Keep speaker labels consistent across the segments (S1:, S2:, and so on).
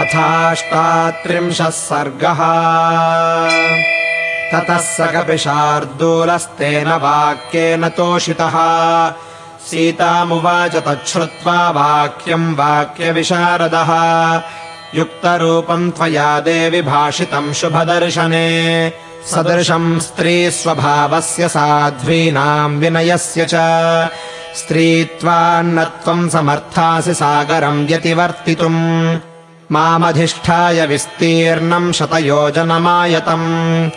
S1: अथाष्टात्रिंशः सर्गः। ततः स कपिशार्दूलस्तेन वाक्येन तोषितः। सीतामुवाच तच्छ्रुत्वा वाक्यम् वाक्यविशारदः। युक्तरूपम् त्वया देवि भाषितम् शुभदर्शने। सदृशम् स्त्रीस्वभावस्य साध्वीनाम् विनयस्य च। स्त्रीत्वान्न त्वम् समर्थासि सागरम् व्यतिवर्तितुम् मामधिष्ठाय विस्तीर्णम् शतयोजनमायतम्।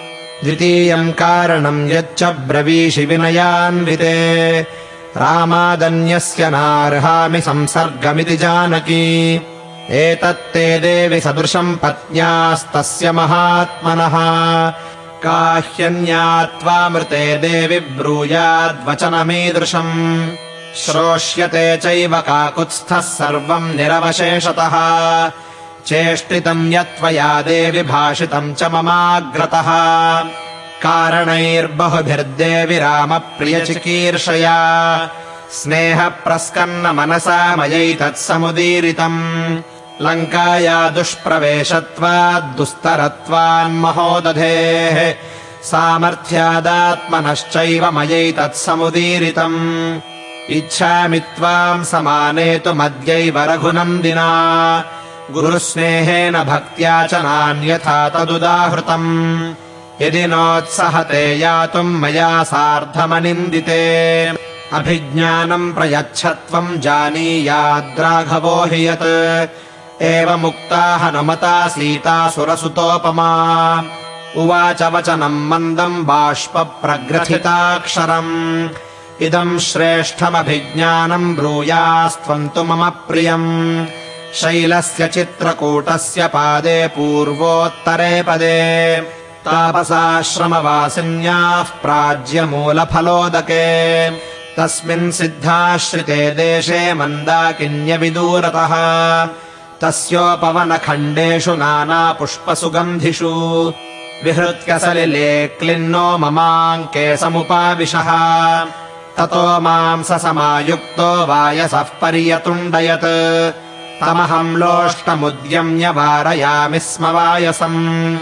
S1: द्वितीयम् कारणम् यच्च ब्रवीषि विनयान्विते रामादन्यस्य नार्हामि संसर्गमिति जानकी। एतत्ते देवि सदृशम् पत्न्यास्तस्य महात्मनः। काह्यन्यात्वामृते देवि ब्रूयाद्वचनमीदृशम्। श्रोष्यते चैव काकुत्स्थः सर्वम् निरवशेषतः चेष्टितम् यत्त्वया देवि भाषितम् च ममाग्रतः। कारणैर्बहुभिर्देवि रामप्रियचिकीर्षया। स्नेहप्रस्कन्न मनसा मयैतत्समुदीरितम् लङ्काया दुष्प्रवेशत्वाद्दुस्तरत्वान्महोदधेः सामर्थ्यादात्मनश्चैव मयैतत्समुदीरितम् इच्छामि त्वाम् समानेतुमद्यैव रघुनन्दिना गुरुस्नेहेन भक्त्या च नान्यथा तदुदाहृतम्। यदि नोत्सहते यातुम् मया सार्धमनिन्दिते। अभिज्ञानम् प्रयच्छत्वम् जानीयाद्राघवो हि यत्। एवमुक्ता हनुमता सीता सुरसुतोपमा। उवाच वचनम् मन्दम् बाष्पप्रग्रथिताक्षरम्। इदम् श्रेष्ठमभिज्ञानम् ब्रूयास्त्वम् तु मम प्रियम् शैलस्य चित्रकूटस्य पादे पूर्वोत्तरे पदे। तापसाश्रमवासिन्याः प्राज्यमूलफलोदके। तस्मिन् सिद्धाश्रिते देशे मन्दाकिन्यविदूरतः। तस्योपवनखण्डेषु नानापुष्पसुगन्धिषु। विहृत्य सलिले क्लिन्नो ममाङ्के समुपाविशः ततो माम् स समायुक्तो वायसः पर्यतुण्डयत् तमहम् लोष्टमुद्यम्य वारयामि स्म वायसम्।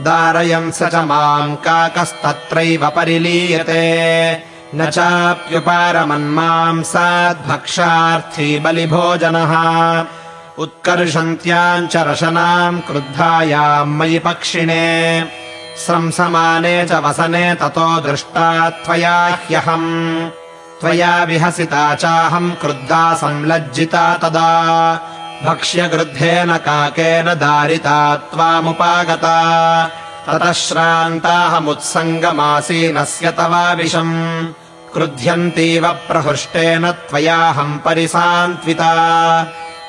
S1: दारयन् स च माम् काकस्तत्रैव परिलीयते। न चाप्युपारमन्मांसाद्भक्षार्थी बलिभोजनः। उत्कर्षन्त्याम् च रशनाम् क्रुद्धायाम् मयि पक्षिणे। स्रंसमाने च वसने ततो दृष्टा त्वया ह्यहम्। त्वया विहसिता चाहम् क्रुद्धा संलज्जिता तदा भक्ष्यगृद्धेन काकेन दारिता त्वामुपागता। ततः श्रान्ताहमुत्सङ्गमासीनस्य तवाविशम् क्रुध्यन्तीव प्रहृष्टेन त्वयाहम् परिसान्त्विता।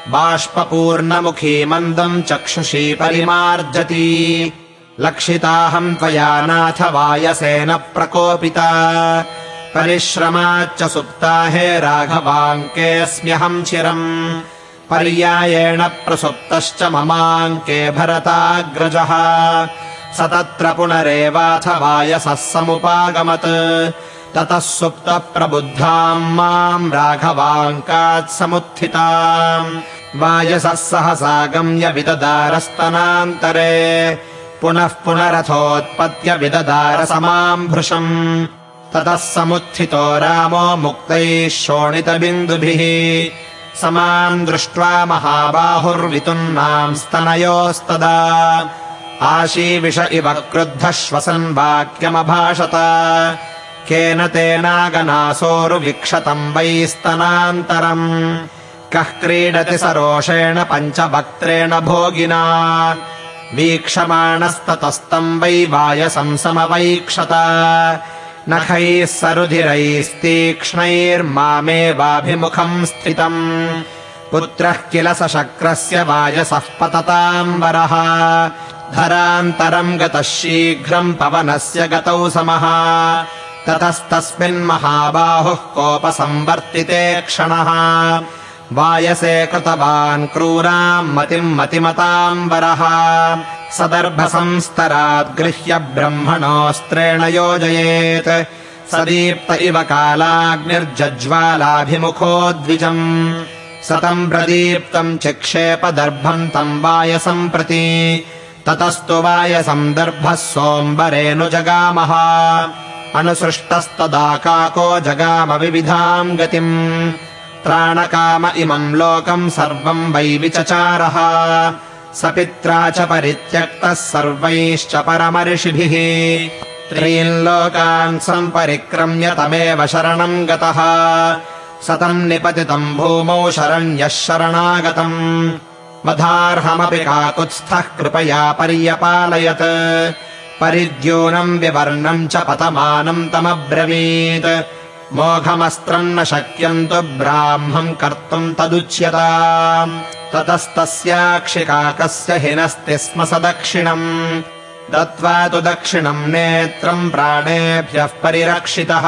S1: बाष्पूर्णमुखी मन्दम् चक्षुषी परिमार्जति। लक्षिताहम् त्वया नाथ वायसेन प्रकोपिता। परिश्रमाच्च सुप्ता हे राघवाङ्केऽस्म्यहम् चिरम् पर्यायेण प्रसुप्तश्च ममाङ्के भरताग्रजः। स तत्र पुनरेवाथ वायसः समुपागमत्। ततः सुप्तप्रबुद्धाम् माम् राघवाङ्कात् समुत्थिताम्। वायसः सहसागम्य विददारस्तनान्तरे। पुनः पुनरथोत्पत्य विददार समाम् भृशम् ततः समुत्थितो रामो मुक्तैः शोणितबिन्दुभिः समाम् दृष्ट्वा महाबाहुर्वितुन्नाम् स्तनयोस्तदा। आशीविष इव क्रुद्धः श्वसन् वाक्यमभाषत। केन तेनागनासोरुविक्षतम् वै स्तनान्तरम् कः क्रीडति सरोषेण पञ्चवक्त्रेण भोगिना। वीक्षमाणस्ततस्तम् वै वायसम् समवैक्षत नखैः सरुधिरैस्तीक्ष्णैर्मामेवाभिमुखम् स्थितम्। पुत्रः किल स शक्रस्य वायसः पतताम्बरः। धरान्तरम् गतः शीघ्रम् पवनस्य गतौ समः। ततस्तस्मिन्महाबाहुः कोपसंवर्तिते क्षणः। वायसे कृतवान् क्रूराम् मतिम् मतिमताम्बरः सदर्भसंस्तरात् गृह्य ब्रह्मणोऽस्त्रेण योजयेत्। सदीप्त इव कालाग्निर्जज्ज्वालाभिमुखो द्विजम्। सतम् प्रदीप्तम् चिक्षेपदर्भम् तम् वायसम् प्रति। ततस्तु वायसम् दर्भः सोऽम्बरेऽनुजगामः अनुसृष्टस्तदा काको जगाम विविधाम् गतिम्। त्राणकाम इमम् लोकम् सर्वम् वै विचचारः स पित्रा च परित्यक्तः सर्वैश्च परमर्षिभिः त्रीन् लोकान् सम्परिक्रम्य तमेव शरणम् गतः। सतम् निपतितम् भूमौ शरण्यः शरणागतम्। वधार्हमपि काकुत्स्थः कृपया पर्यपालयत्। परिद्यूनम् विवर्णम् च पतमानम् तमब्रवीत् मोघमस्त्रम् न शक्यम् तु ब्राह्मम् कर्तुम् तदुच्यता ततस्तस्याक्षिकाकस्य हिनस्ति स्म स दक्षिणम्। दत्त्वा तु दक्षिणम् नेत्रम् प्राणेभ्यः परिरक्षितः।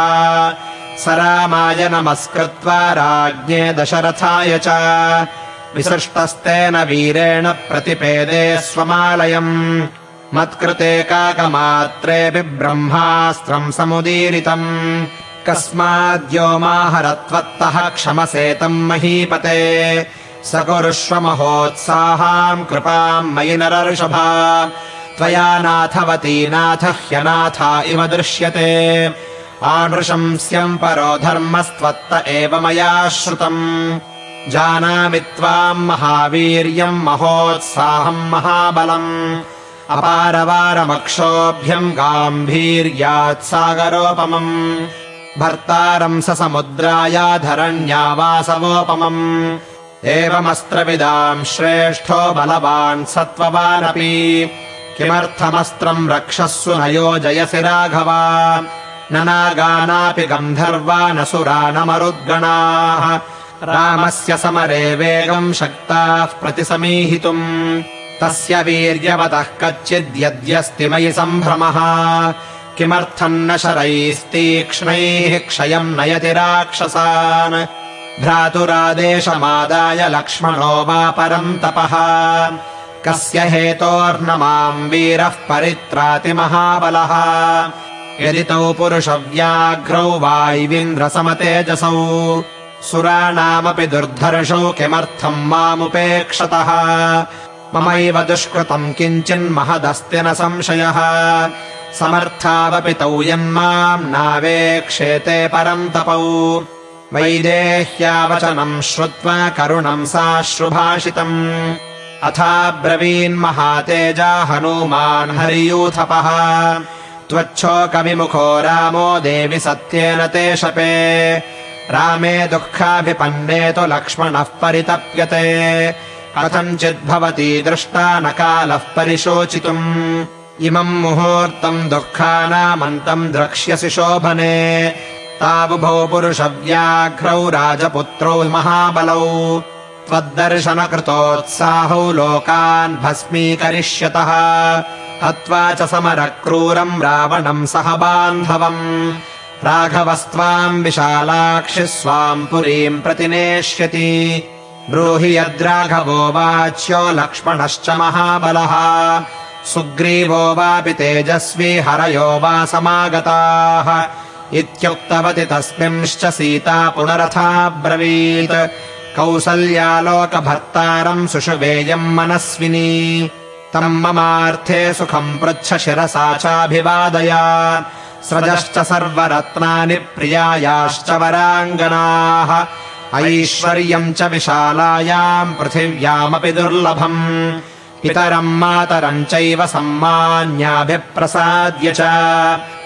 S1: स रामाय नमस्कृत्वा राज्ञे दशरथाय च। विसृष्टस्तेन वीरेण प्रतिपेदे स्वमालयम्। मत्कृते काकमात्रेऽपि ब्रह्मास्त्रम् समुदीरितम् कस्माद्यो माहरत्वत्तः क्षमसेतम् महीपते। स कुरुष्व महोत्साहाम् कृपाम् मयि नरर्षभा। त्वया नाथवती नाथ ह्यनाथा इव दृश्यते। आनृशंस्यम् परो धर्मस्त्वत्त एव मया श्रुतम्। जानामि त्वाम् महावीर्यम् महोत्साहम् महाबलम्। अपारवारमक्षोभ्यम् गाम्भीर्यात् सागरोपमम् भर्तारम् स समुद्रायाधरण्या वासवोपमम् एवमस्त्रविदाम् श्रेष्ठो बलवान् सत्त्ववानपि। किमर्थमस्त्रम् रक्षस्सु न योजयसि राघवा। न नागानापि गन्धर्वा न सुरा न मरुद्गणाः। रामस्य समरे वेगम् शक्ताः प्रतिसमीहितुम्। तस्य वीर्यवतः कच्चिद्यद्यस्ति मयि सम्भ्रमः किमर्थम् न शरैस्तीक्ष्णैः क्षयम् नयति राक्षसान्? भ्रातुरादेशमादाय लक्ष्मणो वा परम् तपः। कस्य हेतोर्न माम् वीरः परित्राति महाबलः। यदि तौ पुरुषव्याघ्रौ वाय्विन्द्रसमतेजसौ सुराणामपि दुर्धर्षौ किमर्थम् मामुपेक्षतः? ममैव दुष्कृतम् किञ्चिन्महदस्ति न संशयः समर्थावपि तौ यन्माम् नावेक्षेते परम् तपौ। वैदेह्यावचनम् श्रुत्वा करुणम् साश्रुभाषितम्। अथाब्रवीन्महातेजा हनूमान् हरियूथपः। त्वच्छोकविमुखो रामो देवि सत्येन ते शपे। रामे दुःखाभिपन्ने तु लक्ष्मणः परितप्यते। कथञ्चिद्भवती दृष्टा न कालः परिशोचितुम् इमम् मुहूर्तम् दुःखानामन्तम् द्रक्ष्यसि शोभने। तावुभौ पुरुषव्याघ्रौ राजपुत्रौ महाबलौ। त्वद्दर्शनकृतोत्साहौ लोकान् भस्मीकरिष्यतः। हत्वा च समरक्रूरम् रावणम् सह बान्धवम्। राघवस्त्वाम् विशालाक्षि स्वाम् पुरीम् प्रतिनेष्यति। ब्रूहि यद्राघवो वाच्यो लक्ष्मणश्च महाबलः सुग्रीवो वापि तेजस्वी हरयो वा समागताः। इत्युक्तवति तस्मिंश्च सीता पुनरथाब्रवीत्। कौसल्यालोकभर्तारम् सुषुवेयम् मनस्विनी। तम् ममार्थे सुखम् पृच्छ शिरसा चाभिवादय स्रजश्च सर्वरत्नानि प्रियायाश्च वराङ्गनाः। ऐश्वर्यम् च विशालायाम् पृथिव्यामपि दुर्लभम् पितरम् मातरम् चैव सम्मान्याभिप्रसाद्य च।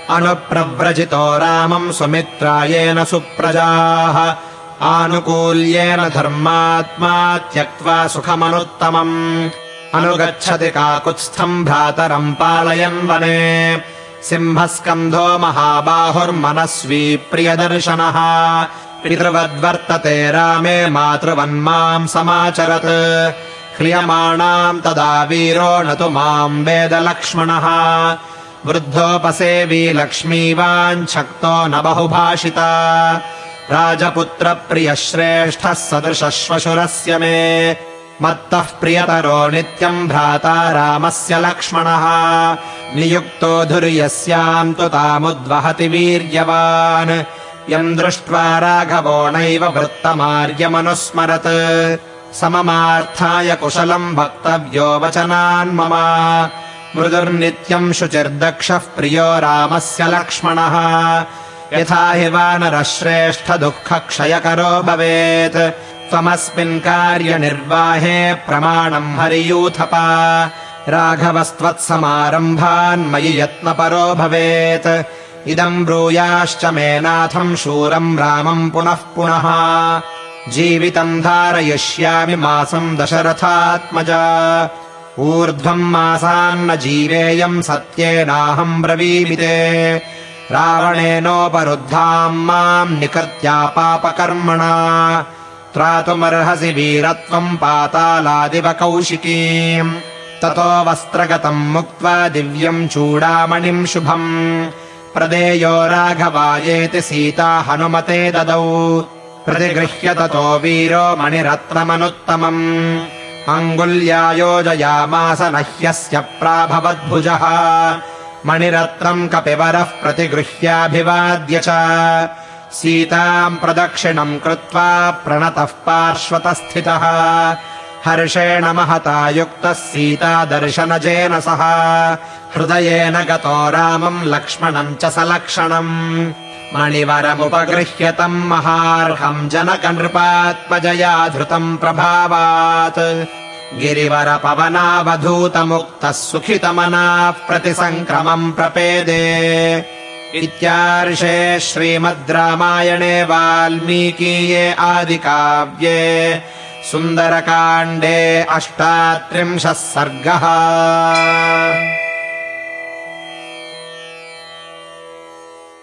S1: अनुप्रव्रजितो रामम् सुमित्रायेन सुप्रजाः। आनुकूल्येन धर्मात्मा त्यक्त्वा सुखमनुत्तमम्। अनुगच्छति काकुत्स्थम् भ्रातरम् पालयन् वने। सिंहस्कन्धो महाबाहुर्मनस्वी प्रियदर्शनः। पितृवद्वर्तते रामे मातृवन्माम् समाचरत् ह्रियमाणाम् तदा वीरो न तु माम् वेदलक्ष्मणः। वृद्धोपसेवी लक्ष्मीवाञ्छक्तो न बहुभाषिता। राजपुत्रप्रियः श्रेष्ठः सदृशश्वशुरस्य मे। मत्तः प्रियतरो नित्यम् भ्राता रामस्य लक्ष्मणः। नियुक्तो धुर्यस्याम् तु तामुद्वहति वीर्यवान्। यम् दृष्ट्वा राघवो नैव वृत्तमार्यमनुस्मरत् सममार्थाय कुशलम् वक्तव्यो वचनान् मम। मृदुर्नित्यम् शुचिर्दक्षः प्रियो रामस्य लक्ष्मणः। यथा हि वानरः श्रेष्ठदुःखक्षयकरो भवेत्। त्वमस्मिन् कार्यनिर्वाहे प्रमाणम् हरियूथपा। राघवस्त्वत्समारम्भान्मयि यत्नपरो भवेत्। इदम् ब्रूयाश्च मे नाथम् शूरम् रामम् पुनः पुनः जीवितम् धारयिष्यामि मासम् दशरथात्मजा। ऊर्ध्वम् मासान्न जीवेयम् सत्येनाहम् ब्रवीमि ते। रावणेनोपरुद्धाम् माम् निकर्त्या पापकर्मणा। त्रातुमर्हसि वीरत्वम् पातालादिव कौशिकीम् ततो वस्त्रगतम् मुक्त्वा दिव्यम् चूडामणिम् शुभम्। प्रदेयो राघवायेति सीता हनुमते ददौ प्रतिगृह्य ततो वीरो मणिरत्नमनुत्तमम्। अङ्गुल्या योजयामास न ह्यस्य प्राभवद्भुजः। मणिरत्नम् कपिवरः प्रतिगृह्याभिवाद्य च। सीताम् प्रदक्षिणम् कृत्वा प्रणतः पार्श्वतस्थितः। हर्षेण महता युक्तः सीता दर्शनजेन सह। हृदयेन गतो रामम् लक्ष्मणम् च सलक्षणम् मणिवरमुपगृह्य तम् महार्हम् जनकनृपात्मजया धृतम् प्रभावात्। गिरिवरपवनावधूतमुक्तः सुखितमनाः प्रतिसङ्क्रमम् प्रपेदे। इत्यार्षे श्रीमद् रामायणे वाल्मीकीये आदिकाव्ये। सुन्दरकाण्डे अष्टात्रिंशः सर्गः